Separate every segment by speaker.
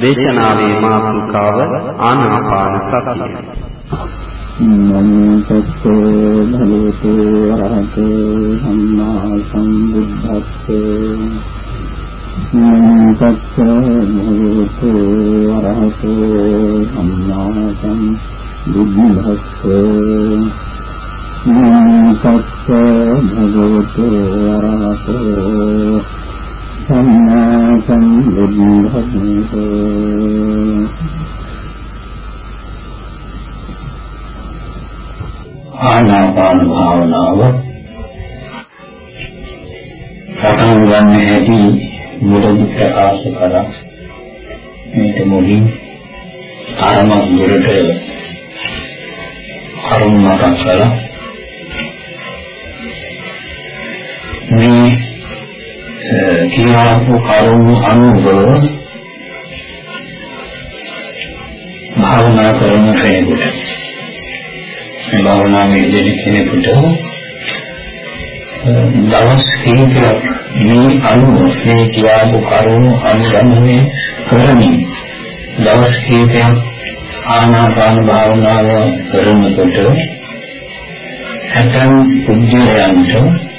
Speaker 1: දේශනාවේ මාතෘකාව ආනාපාන සතිය.
Speaker 2: නමෝ තස්සේ භගවතු වරහතෝ සම්මා සම්බුද්දස්සේ නමෝ තස්සේ භගවතු වරහතෝ සම්මා සම්බුද්දස්සේ නමෝ තස්සේ භගවතු වරහතෝ සම්මා සම්බුද්ධෝ
Speaker 3: ආනාපාන භාවනාව පටන් ගන්න හැටි මුලින් ප්‍රකාශ කරා මේක මුලින් ආරම්භ දුරට කරුණ මතක් කළා මේ කියාපු කරුණු අනුව භාවනා කරන කෙනෙකුට. මේ භාවනාවේ යෙදෙන කෙනෙකුට දවස් කීපයක් මේ අනුව මේ කියාපු කරුණු අනුගමනය කරමින් දවස් කීපයක් ආනාපාන භාවනාව කරනකොට හැතම් පුද්ගලයන්ට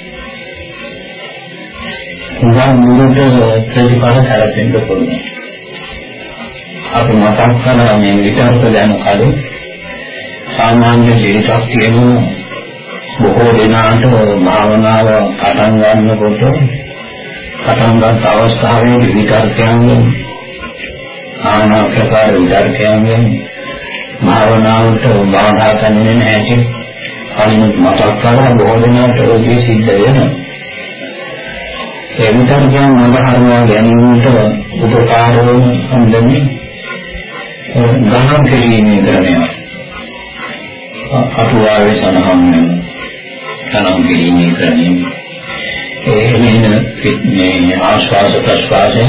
Speaker 3: උගා මුලට ප්‍රතිඵල සැලසෙන්න පුළුවන්. අපි මතක් කරලා මේ විතරක දැන කලින් සාමාන්‍ය ජීවිතයක් තියෙන බොහෝ දෙනාට භාවනාව පටන් ගන්නකොට පටන් ගන්න අවස්ථාවේදී විතරකයන්ගෙන් ආනා ප්‍රකාර විතරකයන්ගෙන් භාවනාවට බාධා කරන්නේ නැහැ කලින් මතක් කරලා බොහෝ දෙනාට ඒ සිද්ධ වෙනවා. ඒ විතරකින් මඟ හරවා ගැනීමට උපකාර වන සම්බන්ධයෙන් ගණන් කිරීමේ ක්‍රමය අටුවාවේ සඳහන් ගණන් කිරීමේ ක්‍රමය. ඒ මෙන්න මේ ආශ්වාස ප්‍රශ්වාසය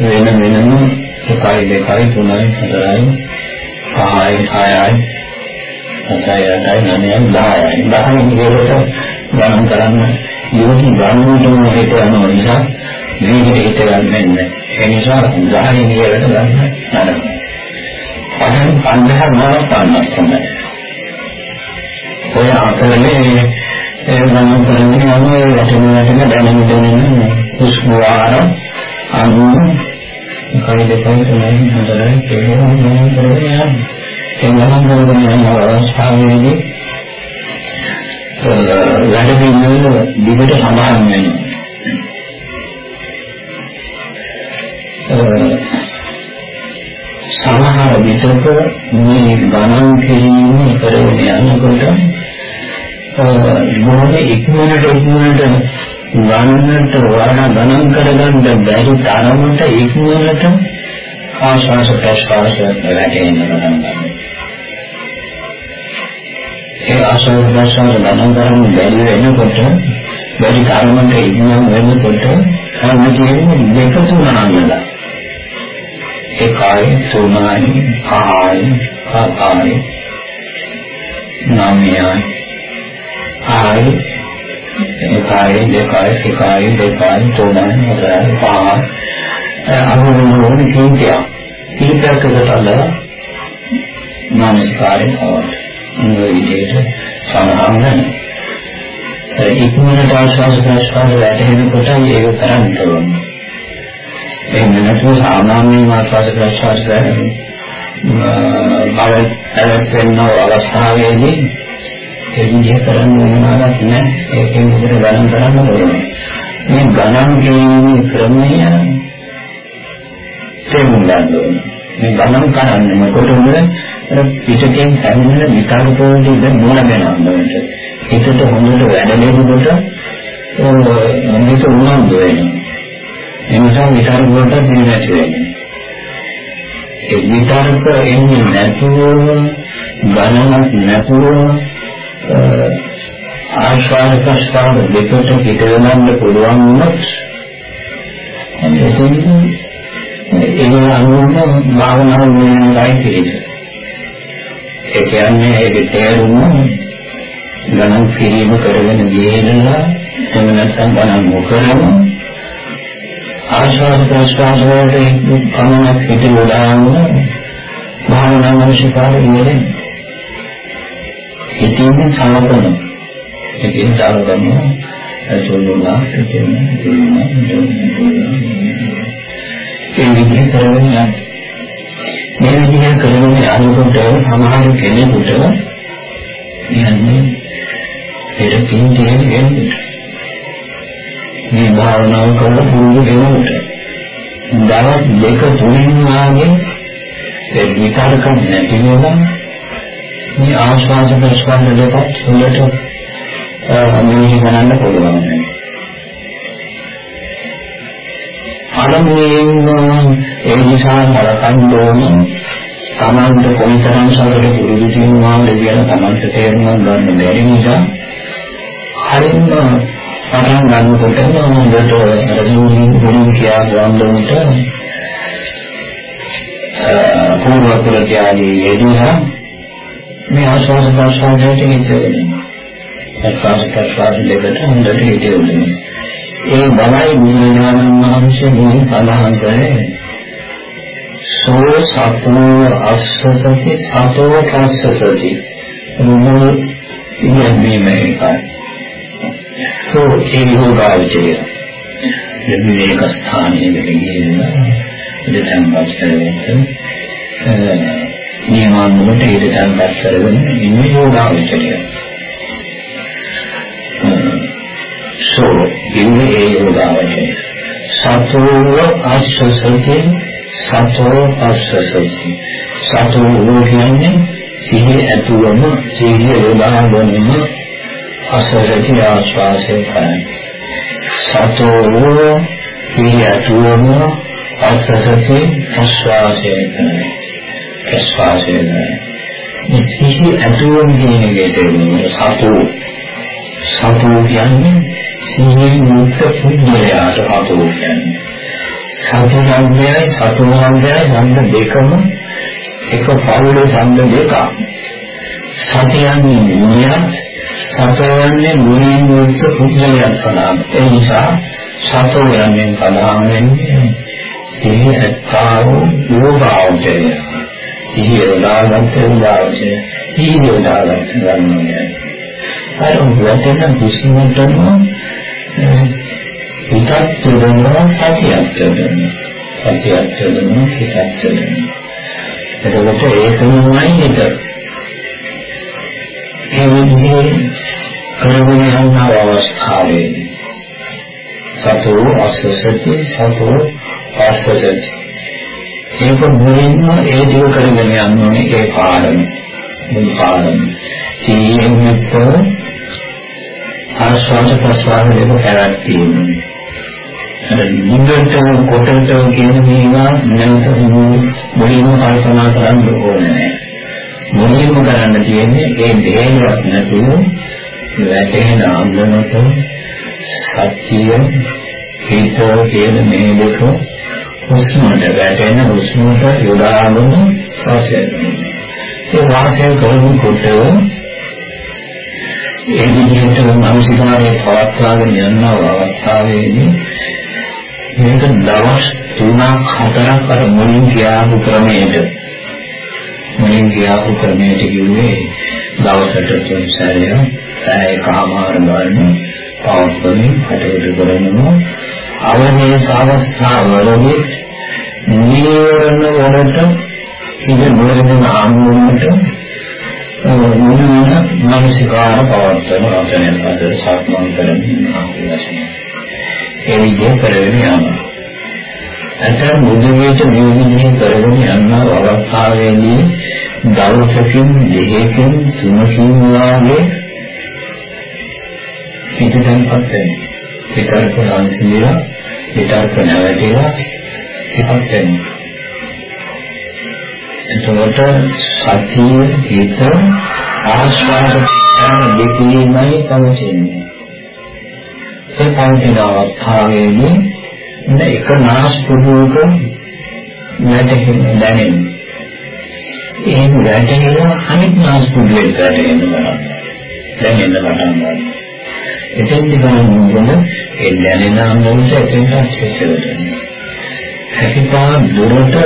Speaker 3: වෙන වෙනම එකයි දෙකයි තුනයි හතරයි පහයි හයයි හතයි අටයි නවයයි දහයයි. දහයයි කියලට ගණන් කරන්න යෝනි ගන්නටම හිත යනවා නිසා මේකට හිත ගන්නන්නේ ඒ නිසා ගහන්නේ නියලට ගන්න නරක. අහන් පන්දහ නරක ගන්න තමයි. ඔය අතරේ ඒ නම් කරන්නේ අනේ වටින වටින දැනෙන දැනෙන හුස්ම වාර අනුව කයි දෙකයි තුනයි හතරයි තේරෙන්නේ මොනවද කරන්නේ ඒ නම් කරන්නේ යන අවස්ථාවේදී වැඩ පිළිවෙල දිගට සමාන වෙනවා. සමහර විටක මේ ගණන් කිරීම කරගෙන යනකොට මොහොතේ ඉක්මනට ඉක්මනට ගණනට වඩා ගණන් කරගන්න බැරි තරමට ඉක්මනට ආශාස ප්‍රශ්වාස වැඩෙන්න පටන් ගන්නවා. ඒ ආශ්‍රව ප්‍රසන්න ගණන් කරන්න බැරි වෙනකොට බැරි කාරණාවක් ඉක්මන වෙනකොට කර්ම කියන්නේ දෙක තුනක් නේද එකයි තුනයි පහයි හතයි නවයයි ආයි එකයි දෙකයි එකයි දෙකයි තුනයි හතරයි පහයි අනුරෝධ කීපයක් කීපයකට අල්ල මානසිකාරයෙන් හොත් මේ විදිහට සඳහන් වෙනවා. ඉක්මනට ආශ්වාස ප්‍රශ්වාස වැටෙනකොට ඒක කරන්න ඕනේ. එහෙම නැතුව සාමාන්‍යයෙන් ආශ්වාස ප්‍රශ්වාස කරන්නේ බල ඇලෙන්න අවස්ථාවේදී ඒ විදිහ කරන්න ඕනවත් නැහැ. ඒකෙන් විතර ගණන් කරන්න ඕනේ. මේ ගණන් කිරීමේ ක්‍රමය තේරුම් ගන්න ඕනේ. මේ ගණන් කරන්නේ මොකටද? පිටකෙන් හැදෙන විකාරක වලට ඉඳ මූල ගන්නවට. හිතට හොඳට වැඩලෙනකොට හොඳට උනන්දු වෙනවා. ඒ නිසා විකාරක වලට පිළිගැට වෙනවා. ඒ විකාරක එන්නේ නැතුව ගණනක් නැතුව ආශ්වාස ප්‍රශ්වාස දෙකට පිටවෙන්න පුළුවන් වුණොත් එතෙන් ඒ අනුව භාවනාව නිරන්තරයි තියෙන්නේ. ඒ කියන්නේ ඒකේ තේරුම ගණන් කිරීම කරගෙන ගියේනවා එහෙම නැත්නම් ගණන් නොකරන ආශ්වාස ප්‍රශ්වාස වලට කමනක් හිත යොදාගෙන භාවනා මනසිකාරය ඉන්නේ. හිතින් සමතන. හිතින් සමතන අසුලුලා හිතෙන ඒ විදිහ කරගෙන යන්න. මේ විදිහ කරගෙන යනකොට සමහර කෙනෙකුට යන්නේ පෙර පින් තියෙන කෙනෙකුට. මේ භාවනාව කරලා පුරුදු වෙනකොට දවස් දෙක තුනින් වාගේ ඒ විතරක නැති වෙනවා මේ ආශ්වාස ප්‍රශ්වාස දෙකත් හොඳට මෙහි ගණන්න පුළුවන් අරමුණෙන් ඒ නිසා බලකන්න ඕන තමන්ට කොයිතරම් සතුට පුරුදු වෙනවාද කියලා තමන්ට තේරුම් ගන්න බැරි නිසා හරියම පටන් ගන්නකොට හොඳට රජුනි ගුරු කියා වන්දනට පූර්ව ප්‍රත්‍යාදී යෙදුණා. මේ ආශ්වාස ප්‍රශ්වාසයට හිතෙන්නේ ප්‍රශ්වාස ප්‍රශ්වාස දෙකට හොඳට හිතෙන්නේ ඒ බලයි බුදුරජාණන් වහන්සේ මේ සඳහන් කරේ. සෝ සතෝ අස්සසති සතෝ පස්සසති මොන ඉන්නේ මේකයි? සෝ ඒ යෝගාවචය විවේක ස්ථානයේ වෙලෙන්නේ දෙතන් පස්තරෙන් නියමනුවට ඉදටන් පස්තරෙන් ඉන්නේ යෝගාවචය සෝ ඉන්නේ ඒ යෝගාවචය සතෝ ආශ්‍රසති සතෝ ආශ්‍රසති. සතෝ කියන්නේ සිහි ඇතුවම සිහිය යොදාගෙනම ආශ්‍රසති ආශ්වාසය කරන්නේ සතෝ සිහි ඇතුවම ආශ්‍රසති ආශ්වාසය කරන්නේ ප්‍රශ්වාසය කරන්නේ සිහි ඇතුවම කියන එකට සතෝ. සතෝ කියන්නේ සිහිය මුක්ත පුද්ගලයාට සතෝ කියන්නේ සතුන්ගයයි සතුන්ගයයි ඡන්ද දෙකම එක පවුලේ ඡන්ද දෙකක් සතියන්නේ මුලියත් සතවන්නේ මුලින් මුල්ස පුද්ගලයන් සලාම ඒ නිසා සතෝයන්ෙන් සඳහන් වෙන්නේ සිහි ඇත්තාවෝ යෝගාවචරය සිහිය උදාගත්ත උදාවචරය සිහිය උදාගත්ත ගන්නවා අර වචන දුසිමතන හිතත් යොදනවා සතියක් යොදනවා සතියක් යොදනවා හිතත් යොදනවා එතකොට ඒකමයි හිත ඒ විදිහේ කරගෙන යන අවස්ථාවේ සතෝ අසසති සතෝ ආස්තසති ඒක මුලින්ම ඒ දිව කරගෙන යන්න ඕනේ ඒ පාරම මුල් පාරම සීයෙන් යුක්ත ආස්වාද ප්‍රස්වාද දෙක පැවැත් තියෙනවා. මුදට කොටට කියන මේවා නැවත මුලින්ම කල්පනා කරන්න ඕනේ මුලින්ම කරන්න තියෙන්නේ ඒ දෙයක් නැතුව වැටෙන අන්දමට සත්‍ය හිත කියන මේ දෙක හුස්මට වැටෙන හුස්මට යොදාගෙන වාසය ඒ වාසය කරනකොට ඒ විදිහට මානසිකාරයේ පවත්වාගෙන යන අවස්ථාවේදී මේක දවස් 3ක් 4ක් අර මුලින් කියාපු ක්‍රමයට මුලින් කියාපු ක්‍රමයට කිව්වේ දවසට තුන් සැරයක් පැයකමාර ගන්න පවත්වමින් කටයුතු කරනවා. අවනේස අවස්ථාවලදී නීවරණ වලට ඉඳ නොරෙන ආමුණට මොනවා මානසිකාර පවත්වන රතනයන් අතර සාත්මන් කරමින් ආවිලාසන ඒ විදිහ කරගෙන යනවා. අතන මුදුනේට නිවිදිනේ කරගෙන යන අවස්ථාවේදී දවසකින් දෙකකින් තුනකින් වාගේ පිටතන්පත් වෙනවා. විතරක සංසිඳිලා විතරක නැවතිලා ඉපත් වෙනවා. එතකොට සතිය හිත ආස්වාද කරන දෙකීමයි පවතින්නේ. ඒ පවතින අවස්ථාවේදී එක නාස්පුඩුවක වැටෙන්න දැනෙන්නේ. ඒ වැටෙනවා අනිත් නාස්පුඩුවේ වැටෙනවා. දැනෙන්න පටන් ගන්නවා. එතෙන්දි බලන්න ඒ දැනෙන අන්දමට එතෙන්ට ඇක්සස් වෙනවා. හැකිතා දුරට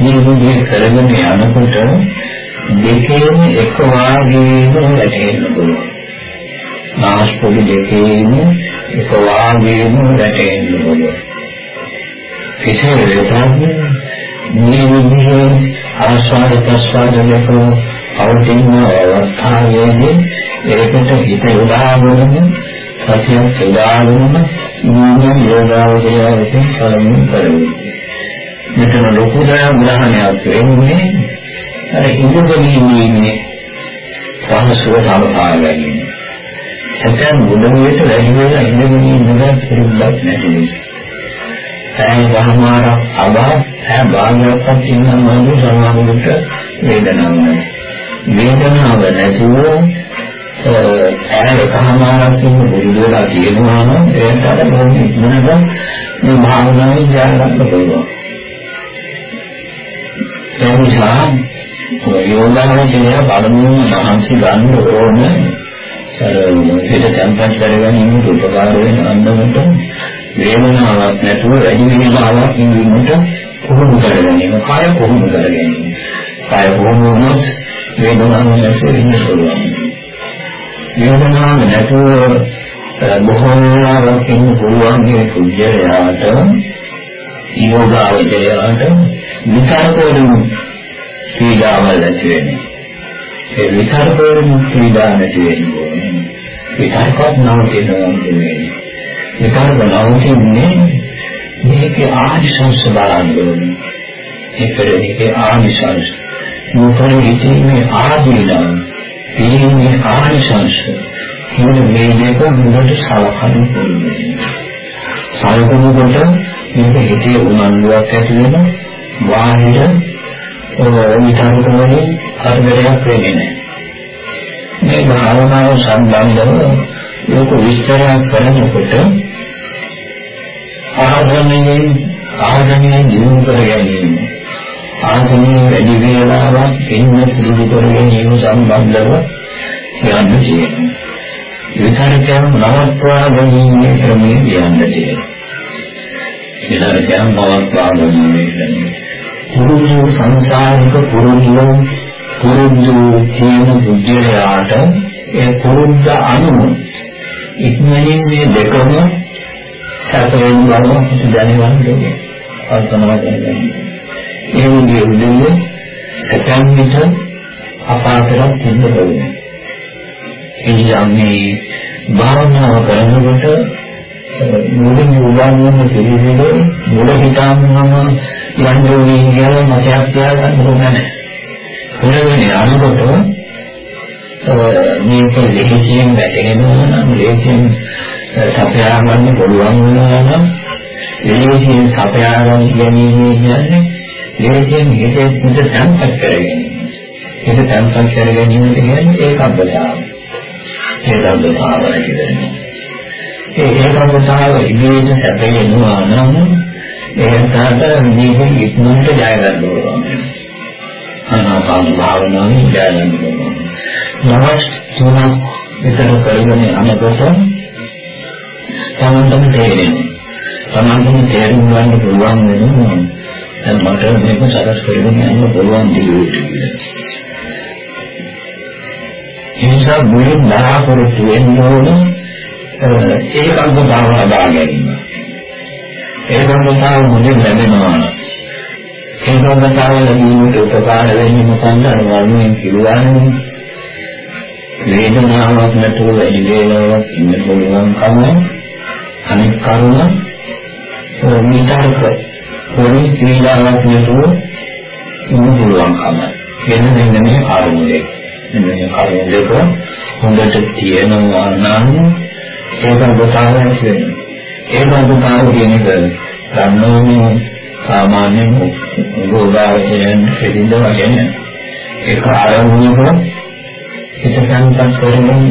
Speaker 3: මේ විදිහට කරගෙන යනකොට දෙකේම එක වාගේම වැටෙන්න පුළුවන්. නාස්පුඩි දෙකේම එක වාගේම වැටෙන්න පුළුවන්. කිසිම වෙලාවක මේ විදිහේ ආස්වාද ප්‍රස්වාද දෙක පවතින අවස්ථාවේදී ඒකට හිත යොදාගෙන සතියක් යොදාගෙන නියම යෝගාවචරයෙන් සලමින් කරන්නේ. මෙතන ලොකු දයා උදාහරණයක් වෙන්නේ අර ඉඳගෙන ඉන්නේ පහසුව සමපාය ගැනීම. ඇතැම් මුදලියට වැඩි වෙලා ඉඳගෙන ඉඳලා පිළිබඳක් නැති නිසා. ඇයි වහමාරක් අබා ඇ භාගයක්වත් ඉන්නම් වගේ සමාවෙකට වේදනාවක් නැහැ. වේදනාව නැතුව ඇය එකමාරක් ඉන්න බුදු වෙලා තියෙනවා නම් ඒකට අර මොන ඉක්මනට මේ භාවනාවේ ඥානවත් වෙනවා. ඒ නිසා යෝගාවචරය බලමුන් මහන්සි ගන්න ඕනේ. අර හිත තැම්පත් කරගෙන ඉන්න උපකාර වෙන අන්දමට වේදනාවක් නැතුව වැඩි වේලාවක් ඉන්නට පුහුණු කරගැනීම, කාය පුහුණු කරගැනීම. කාය පුහුණු වුණොත් වේදනාවක් නැතුව ඉන්න පුළුවන්. වේදනාවක් නැතුව බොහෝ වෙලාවක් ඉන්න පුළුවන් මේ කුජලයාට යෝගාවචරයට විචාරකවලින් පීඩාවල් ඇති වෙන්නේ. ඒ විචාරකවලින් පීඩා නැති වෙන්නේ. විචාරකවත් නවතිනවා කියන්නේ. විචාරක නවතින්නේ මේකේ ආනිසංස බලන්න ඕනේ. ඒකේ ආනිසංස. මොකද ඉතින්නේ ආදීනම් පිළිමේ ආනිසංස. කියන මේ දෙක හොඳට සලකන්න ඕනේ. සලකනකොට මේක හිතේ උනන්දුවක් ඇති වෙන බාහිර විචාරක වලින් හරියටම වෙන්නේ නැහැ. මේ භාවනාව සම්බන්ධව ලෝක විස්තරයක් කරනකොට ආධර්මයෙන් ආධර්මයෙන් දිනු කර ගැනීම ආධර්මයෙන් වැඩි වේලාවක් ඉන්න පුරුදු කර ගැනීම සම්බන්ධව කියන්න තියෙනවා. විචාරකයන් නවත්වා ගැනීමේ ක්‍රමය කියන්න තියෙනවා. විචාරකයන් නවත්වා ගැනීමේ ක්‍රමය පුරුදු සංසාරික පුරුදු පුරුදු කියන බුද්ධයාට ඒ පුරුද්ද අනුව ඉක්මනින් මේ දෙකම සැපයෙන් බව දැනගන්න ඕනේ. කල්පනා කරගන්න. ඒ විදිහේ උදේ ඇතන් විට අපාතරක් තිබ්බ බව. එනිසා භාවනාව කරනකොට මුලින් උදාහරණ පිළිවිලේ මුල හිතාමම යන්නේ කියලා මතයක් තියාගන්න ඕනේ නැහැ. මොනවද අනුකොට මේක ලෙහිසියෙන් වැටෙනවා නම් ලෙහිසියෙන් සපයා ගන්න පුළුවන් වෙනවා නම් ලෙහිසියෙන් සපයා ගන්න ගැනීම කියන්නේ ලෙහිසියෙන් හිතේ හිත සංකල්ප කරගැනීම. හිත සංකල්ප කරගැනීම කියන්නේ ඒකබ්බතාව. ඒකබ්බතාව කියන්නේ. ඒ ඒකබ්බතාව ඉබේම සැපේනවා නම් ඒකට මේකෙන් ඉක්මනට ජය ගන්න ඕන. ආනාපාන භාවනාවේ ජය ගන්න ඕන. නවස් තුනක් විතර කරගෙන යනකොට තමන්ටම තේරෙන්නේ. තමන්ටම තේරුම් ගන්න පුළුවන් වෙනවා. දැන් මට මේක සකස් කරගෙන යන්න පුළුවන් දියුට කියලා. ඒ නිසා මුලින් බලාපොරොත්තු වෙන්න ඕනේ ඒකංග භාවනාව ලබා ගැනීම. ඒකංගතාව මුලින් ලැබෙනවා. ඒකංගතාව ලැබීමට උපකාර වෙන්නේ මොකක්ද? අනිවාර්යයෙන් කිරුවානේ. වේදනාවක් නැතුව වැඩි වේලාවක් ඉන්න පුළුවන් කම අනිත් කරුණ විචාරක පොඩි ක්‍රීඩාවක් නැතුව ඉන්න පුළුවන් කම. එන්න මෙන්න මේ ආරමුණේ. මෙන්න මේ කරුණ දෙක හොඳට තියෙනවා නම් ඒකංගතාව ඇති වෙනවා. ඒකංගතාව කියන එක ගන්නෝනේ සාමාන්‍යයෙන් ගෝදාවචයන් පිළිඳ වශයෙන් ඒක ආරම්භයක හිත සංකල්ප කරගෙන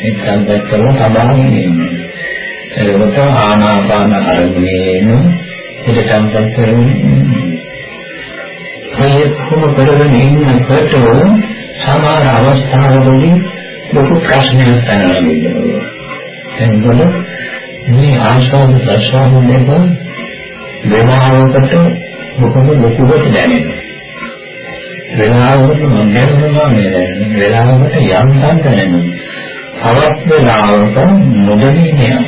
Speaker 3: හිත සංකල්ප කරලා සබාගෙන ඉන්නේ. එතකොට ආනාපාන අරමුණේම හිත සංකල්ප කරගෙන මේ කොහොම කරගෙන ඉන්නකොට සමහර අවස්ථාවලදී ලොකු ප්‍රශ්නයක් පැනලා එතකොට මේ ආශාව ප්‍රසාර දෙක වෙනාවකට මොකද ලොකුවට දැනෙනවා. වෙලාවකට මධ්‍යමනවා නේ වෙලාවකට යම්තම් දැනෙනවා. තවත් වෙලාවක නොදෙන්නේ නෑ.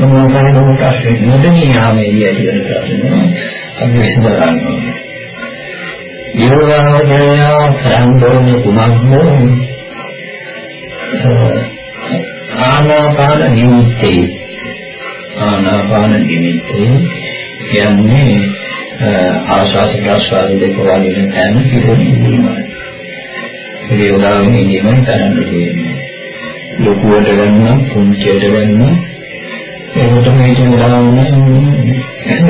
Speaker 3: මොනවාද මොකක්ද නොදෙන්නේ යාමේ ඇති වෙන ප්‍රශ්න අපි විසඳගන්න ඕනේ. යෝගාවචරය කරන්නේ කුමක්ද? ආනාපාන නිමිත්තේ ආනාපාන නිමිත්තේ කියන්නේ ආශාස ප්‍රසවාස දෙක වගේ තැන පිළිගන්නීමයි. ඒ යෝගාවෙන් ඉඳීමයි කරන්න තියෙන්නේ. ලොකුවට ගන්න, පුංචියට ගන්න. ඒකට මේ චන්ද්‍රාවනේ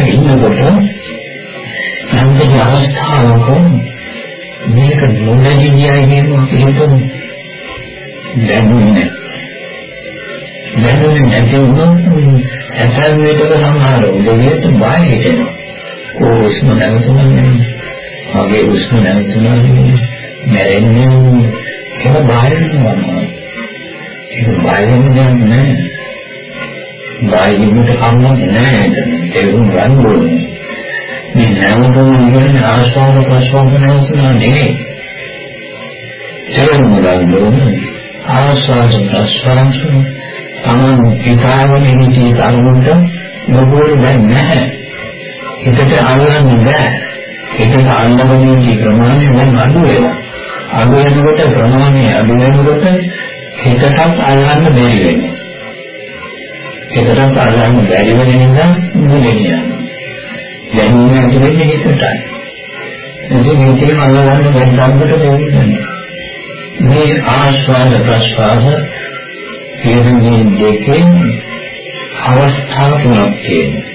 Speaker 3: ඉන්නකොට සම්පූර්ණ අවස්ථාවක මේක නොදැනී ගියයි කියන හිතමු. දැනුනේ දැනුනේ නැති වුණොත් ඇතන් විටක සමහර උදේට බය හිතෙනවා. ඕ උස්ම නැතුණා මගේ උස්ම නැතුණා මැරෙන්නේ ඒක බය වෙනවා. ඒක බය වෙන්නේ නැහැ. බය වෙන්නට කම්මක් නැහැ. ඒක ගන්න ඕනේ. මේ නැවතුම් කියන්නේ ආස්වාද ප්‍රසවාස නැවතුණා නෙවෙයි. තේරුම් ගන්න ඕනේ. ආස්වාද ප්‍රසවාස තමන් හිතාගෙන හිටිය කරුණට මොකෝද දැන් නැහැ. හිතට අල්ලන්න බෑ. හිතට අල්ලගෙන ඉන්න ප්‍රමාණය දැන් අඩු වෙනවා. අඩු වෙනකොට ප්‍රමාණය අඩු වෙනකොට හිතටත් අල්ලන්න බැරි වෙනවා. හිතටත් අල්ලන්න බැරි වෙන නිසා මුලෙන්නේ යනවා. දැනීම ඇති වෙන්නේ හිතටයි. ඉතින් මේකේ අල්ලගන්න බැරි දෙයක් මේ ආස්වාද ප්‍රස්වාද කියන මේ දෙකෙන් අවස්ථා තුනක් තියෙනවා.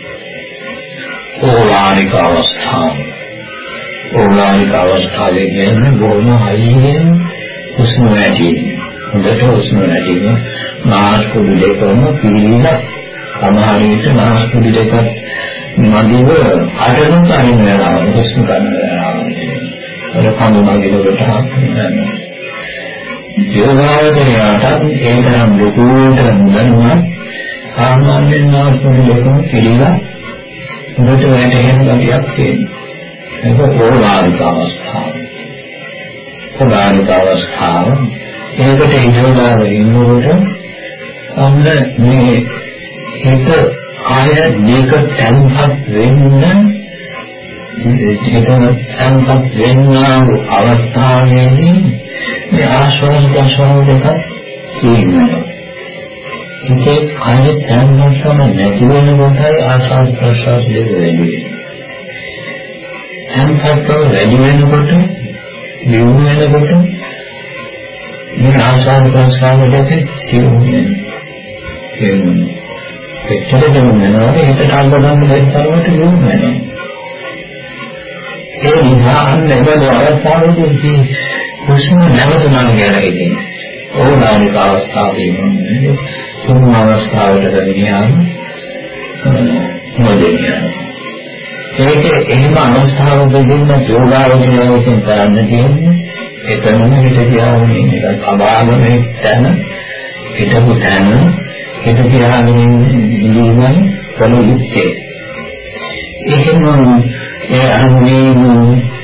Speaker 3: ඕලානික අවස්ථාව. ඕලානික අවස්ථාවේ කියන්නේ බොහොම හයියෙන් හුස්ම වැඩි. හොඳට හුස්ම වැඩි. නාස්පුඩු දෙකම පිළිලා සමහර විට නාස්පුඩු දෙක මදිව අඩනුත් අරින්න වෙනවා හුස්ම ගන්න වෙනවා. අර කඳු මගිනකොට හම්බෙන්නේ යෝගාවචරයටත් ඒතරම් ලොකුවට නොදන්නා සාමාන්‍යයෙන් නාස්පුඩු දෙකම පිළිලා උඩට වැටෙන ගතියක් තියෙනවා. ඒක ඕලාරික අවස්ථාව. ඕලාරික අවස්ථාව. ඒකට ඉඳලා ඉන්නකොට අන්න මේ හිත ආය මේක තැන්පත් වෙන්න ඒක තැන්පත් වෙන්නා අවස්ථාවේදී මේ ආශ්වාස ප්‍රශ්වාස දෙක තියෙනවා. ඒකේ කායේ තැන්පත්කම නැති වෙනකොටයි ආශ්වාස ප්‍රශ්වාස දෙක වැඩි වෙන්නේ. තැන්පත්කම වැඩි වෙනකොට දියුණු වෙනකොට මේ ආශ්වාස ප්‍රශ්වාස දෙක තියෙන්නේ. කියන්නේ එච්චර දෙන්නවා ඒකට අල්ල ගන්න බැරි තරමට දියුණු වෙනවා. ඒ නිසා අන්න එබඳු අවස්ථාවකදී හුස්ම නැවතුණා කියලා හිතෙනවා. ඕනානික අවස්ථාවේ ඉන්නේ තුන් අවස්ථාවට ගෙනියන මොදෙනිය. ඒක එහෙම අවස්ථාවකදී යෝගාවචරය විසින් කරන්න තියෙන්නේ එතනම හිත තියාගෙන ඉන්න එක අභාගමේ තැන හිතපු තැන හිත තියාගෙන ඉඳීමයි කළ යුත්තේ. ඒකම ඒ අනුමේ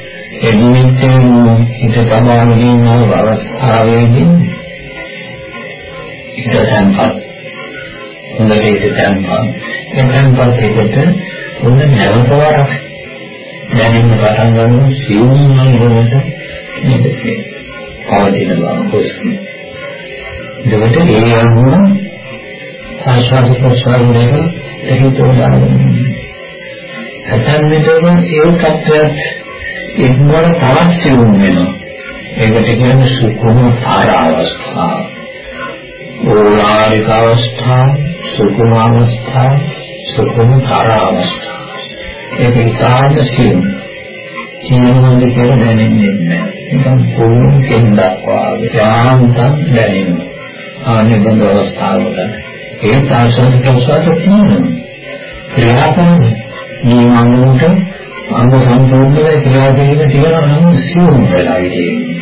Speaker 3: එදිනෙතෙන් හිත තබාගෙන ඉන්න අවස්ථාවේදී හිත තැන්පත් හොඳට හිත තැන්පත් එතෙන්පත් හිතට උන්න නැවතවරක් දැනෙන්න පටන් ගන්න සියුම් මනෝමත නිදේ පවතින බව හොස්කි දෙවට ඒ අනුව ආශාස ප්‍රසාර දෙක හිතෝ දාගෙන ඇතන් විටම ඒ කප්පයක් ඉක්මන තවත් සිවුම් වෙනවා. ඒකට කියන්නේ සුකුම ආර අවස්ථාව. ඕලාරික අවස්ථාව, සුකුම අවස්ථාව, සුකුම ආර අවස්ථාව. ඒක ඉතාම සිවුම්. කියනවාද කියලා දැනෙන්නේ නැහැ. නිකන් පොළොන් කෙන්දක් වාගේ යාන්තම් දැනෙනවා. ආනේ බඳ අවස්ථාවල ඒ තාක්ෂණික ප්‍රසාර තියෙනවා. ක්‍රියාපන්නේ නියමනුට අංග සම්පූර්ණව ක්‍රියාදීන තියෙනවා නම් සියුම් වෙලා ඉන්නේ.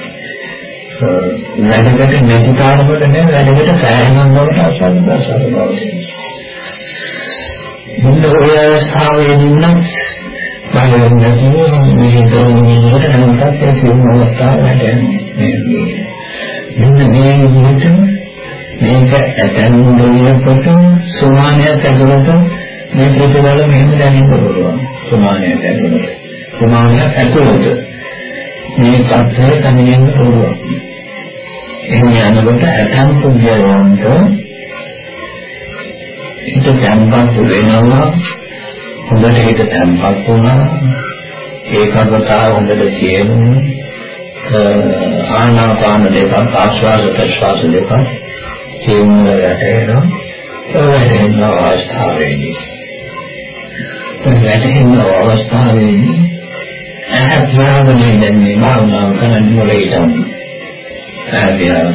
Speaker 3: වැඩකට නැති කාරකට නෑ වැඩකට සෑහෙන වලට අසල් දසල් බව මුන්න ඔය අවස්ථාවේදී නම් බලන්න නැතුව මේ දෝනියට නැවතත් ඒ සියුම් අවස්ථාව වැටෙන්නේ මෙන්න මේ විදිහට මේක ඇතැම් දෙයකට සමානයක් ඇතුළත මේ ප්‍රතිබල මෙහෙම දැනෙන්න පුළුවන්. සමානයක් ඇතුළත සමානයක් ඇතුළත. මේ තත්ත්වය දැනෙන්න පුළුවන්. එහෙම යනකොට ඇතැම් පුද්ගලයන්ට හිත තැම්පත් වෙනවා. හොඳට හිත තැම්පත් වුණා. ඒකාග්‍රතාව හොඳට තියෙනවා ආනාපාන දෙකක් ආශ්වාස ප්‍රශ්වාස දෙකක් තේරුම් ගන්නට වැටෙන අවස්ථාවේදී වැටෙන අවස්ථාවේදී ඇහැ ප්‍රාණනේ දැන්නේ භාවනාව කරන්න මොලේටම ආදියාව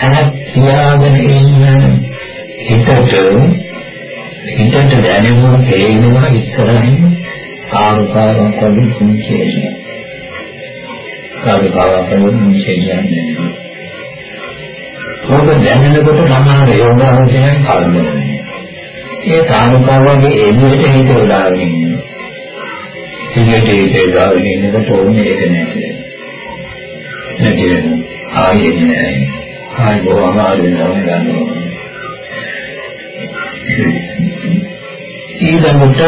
Speaker 3: ඇහැ ප්‍රාණගෙන ඉන්න හිතට හිතට දැනෙනවා තේරෙනවා ඉස්සරහින් ආකාරයක් වගේ කුංචේ කාර්යභාවයක් වගේ කුංචේ කියන්නේ. මොකද දැනෙනකොට සමහර යෝගාවචරයන් කලබල ඒ කාමකාවගේ එළියට හිත උදාගෙන ඉන්නේ. ඉන්නේ ඒක දාගෙන ඉන්නකොට ඕනේ ඒක නැහැ. නැති වෙනවා. ආයෙත් නැහැ. ආයෙ බොහොම ආයෙනවා ගන්නවා. ඊළඟට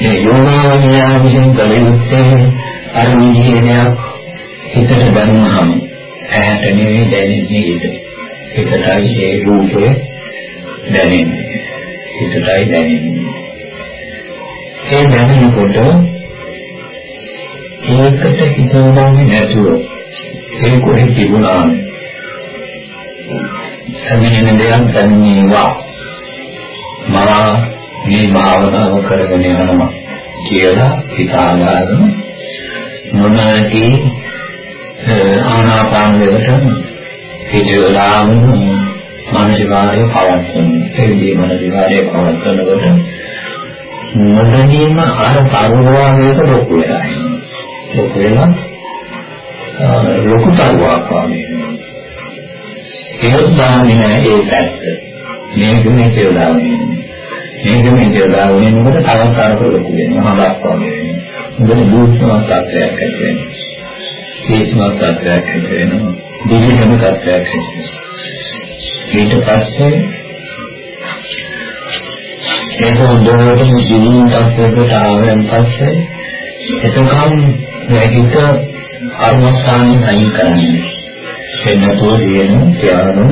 Speaker 3: මේ යෝගාවචරය විසින් කළ යුත්තේ අර විදිහේ හිතට ගන්නාම ඇහැට නෙවෙයි දැනෙන්නේ ඒක. හිතටයි ඒ රූපය දැනෙන්නේ. හිතටයි දැනෙන්නේ. ඒ දැනෙනකොට ඒකට හිතවන්නේ නැතුව ඒ කොහේ තිබුණාද? හැමෙන්න දෙයක් දැනෙනවා. මා මේ භාවනාව කරගෙන යනවා කියලා හිතාගන්න මොනවාටි ආනාපාන වලට පිළිවෙලාම මානසිකාරය පවත්වන ඒ විදිහේ මානසිකාරය පවත්වනකොට නොදැනීම අර තරුවාවේක ලොකු වෙලා ඉන්නවා ලොකු වෙලා ලොකු තරුවාවක් වගේ. ඒක දාන්නේ නැහැ ඒ පැත්ත. මේක මේ කියලා මේක මේ කියලා වෙනකොට තවත් අරක ලොකු වෙනවා හදක් වගේ. වෙනවා මොකද දුක්ඛ තත්ත්වයක් ඇති වෙනවා ඒකවත් තත්ත්වයක් ඇති වෙනවා දිවිහෙම තත්ත්වයක් ඊට පස්සේ ඒක හොඳටම දිවිහිම තත්ත්වයකට ආවෙන් පස්සේ එතකම් මේකිට කර්මස්ථානෙන් අයින් කරන්නේ. එන්නතෝ දින ත්‍යාගම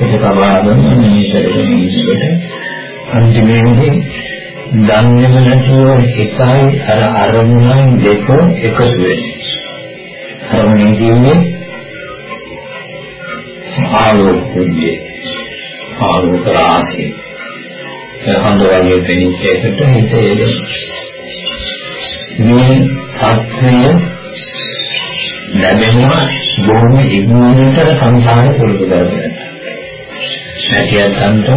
Speaker 3: ඒක සමාදම මේ කරගෙන ඉන්නකොට අන්තිමේදී දන්නේම නැතුව එකයි අර අරමුණයි දෙක එකතු වෙන්නේ අරමුණේ කියන්නේ ආලෝකයේ. ආලෝක රාශිය හඳ වගේ පෙනීච්ච එකට හිතේ මේ සත්‍යය ලැබෙනවා බොහොම ඉක්මනට සංසාර පුරුදු කරගන්න. නැතිවන්ට